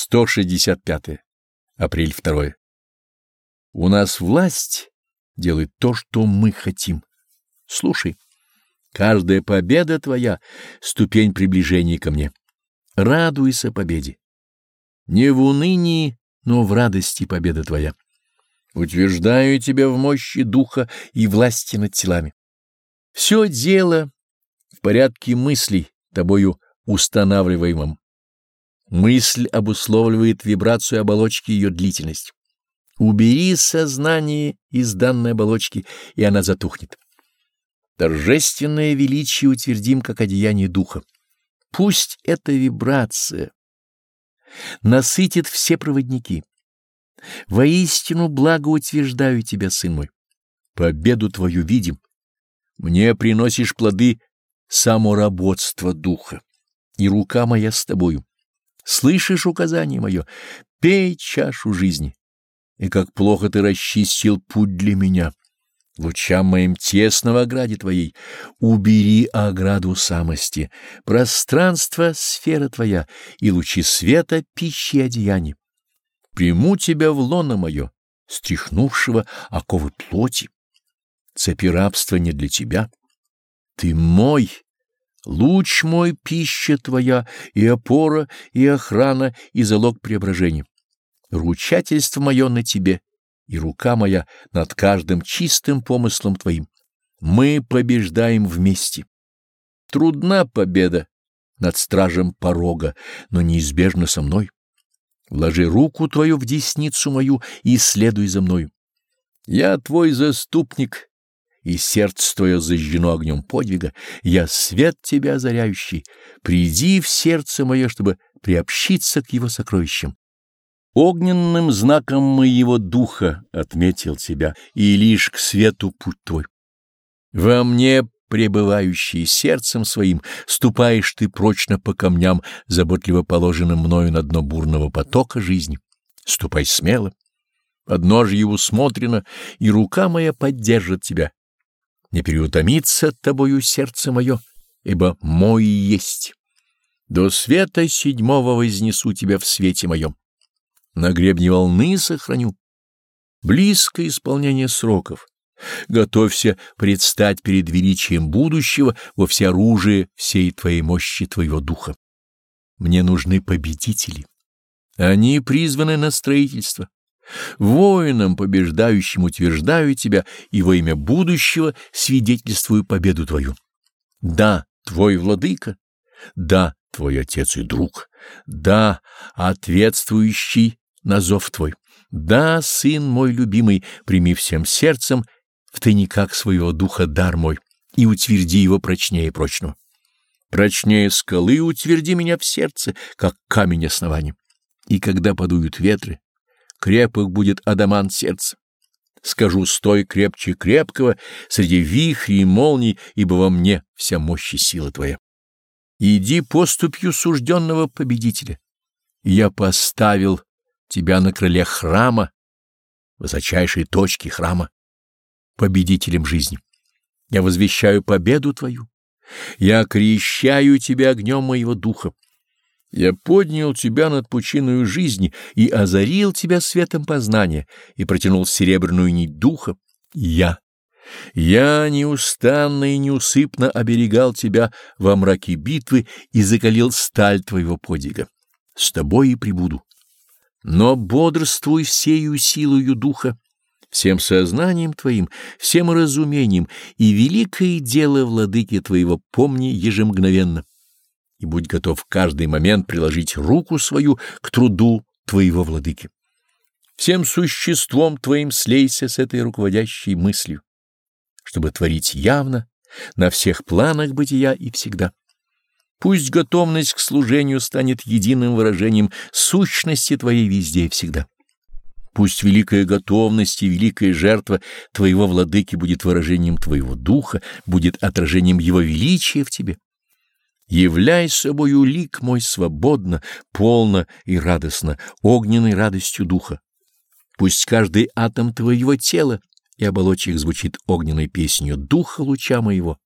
165. Апрель 2. У нас власть делает то, что мы хотим. Слушай, каждая победа твоя — ступень приближения ко мне. Радуйся победе. Не в унынии, но в радости победа твоя. Утверждаю тебя в мощи духа и власти над телами. Все дело в порядке мыслей, тобою устанавливаемым. Мысль обусловливает вибрацию оболочки и ее длительность. Убери сознание из данной оболочки, и она затухнет. Торжественное величие утвердим как одеяние духа. Пусть эта вибрация насытит все проводники. Воистину благо утверждаю тебя, сын мой. Победу твою видим. Мне приносишь плоды самоработства духа, и рука моя с тобою. Слышишь указание мое? Пей чашу жизни. И как плохо ты расчистил путь для меня. Лучам моим тесно в ограде твоей. Убери ограду самости, пространство — сфера твоя, и лучи света — пищи одеяния. Приму тебя в лоно мое, стряхнувшего оковы плоти. Цепи рабства не для тебя. Ты мой, Луч мой — пища твоя, и опора, и охрана, и залог преображения. Ручательство мое на тебе, и рука моя над каждым чистым помыслом твоим. Мы побеждаем вместе. Трудна победа над стражем порога, но неизбежно со мной. Вложи руку твою в десницу мою и следуй за мною. Я твой заступник, и сердце твое зажжено огнем подвига, я свет тебя озаряющий, приди в сердце мое, чтобы приобщиться к его сокровищам. Огненным знаком моего духа отметил тебя, и лишь к свету путь твой. Во мне, пребывающий сердцем своим, ступаешь ты прочно по камням, заботливо положенным мною на дно бурного потока жизни. Ступай смело. Подножье усмотрено, и рука моя поддержит тебя, не переутомится тобою сердце мое, ибо мой есть. До света седьмого вознесу тебя в свете моем. На гребне волны сохраню. Близко исполнение сроков. Готовься предстать перед величием будущего во всеоружие всей твоей мощи твоего духа. Мне нужны победители. Они призваны на строительство. Воином побеждающим утверждаю тебя и во имя будущего свидетельствую победу твою. Да, твой владыка, да, твой отец и друг, да, ответствующий на зов твой, да, сын мой любимый, прими всем сердцем в тайниках своего духа дар мой и утверди его прочнее прочного. Прочнее скалы утверди меня в сердце, как камень основания. И когда подуют ветры, крепок будет адамант сердца. Скажу, стой крепче крепкого среди вихрей и молний, ибо во мне вся мощь и сила твоя. Иди поступью сужденного победителя. Я поставил тебя на крыле храма, высочайшей точки храма, победителем жизни. Я возвещаю победу твою. Я крещаю тебя огнем моего духа. Я поднял тебя над пучиною жизни и озарил тебя светом познания и протянул серебряную нить духа. Я. Я неустанно и неусыпно оберегал тебя во мраке битвы и закалил сталь твоего подвига. С тобой и прибуду. Но бодрствуй всею силою духа, всем сознанием твоим, всем разумением, и великое дело владыки твоего помни ежемгновенно и будь готов в каждый момент приложить руку свою к труду твоего владыки. Всем существом твоим слейся с этой руководящей мыслью, чтобы творить явно на всех планах бытия и всегда. Пусть готовность к служению станет единым выражением сущности твоей везде и всегда. Пусть великая готовность и великая жертва твоего владыки будет выражением твоего духа, будет отражением его величия в тебе. Являй собою лик мой свободно, полно и радостно, огненной радостью духа. Пусть каждый атом твоего тела и оболочек звучит огненной песнью духа луча моего,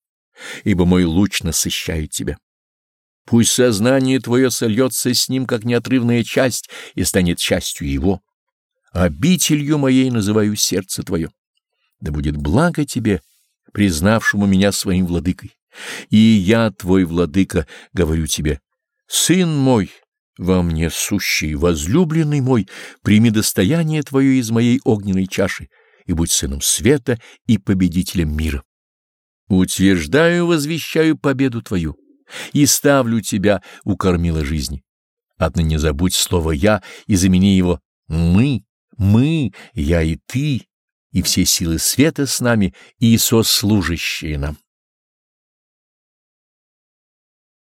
ибо мой луч насыщает тебя. Пусть сознание твое сольется с ним, как неотрывная часть, и станет частью его. Обителью моей называю сердце твое. Да будет благо тебе, признавшему меня своим владыкой. И я, твой владыка, говорю тебе, сын мой, во мне сущий, возлюбленный мой, прими достояние твое из моей огненной чаши и будь сыном света и победителем мира. Утверждаю, возвещаю победу твою и ставлю тебя у кормила жизни. Отныне забудь слово «я» и замени его «мы», «мы», «я» и «ты», и все силы света с нами и сослужащие нам.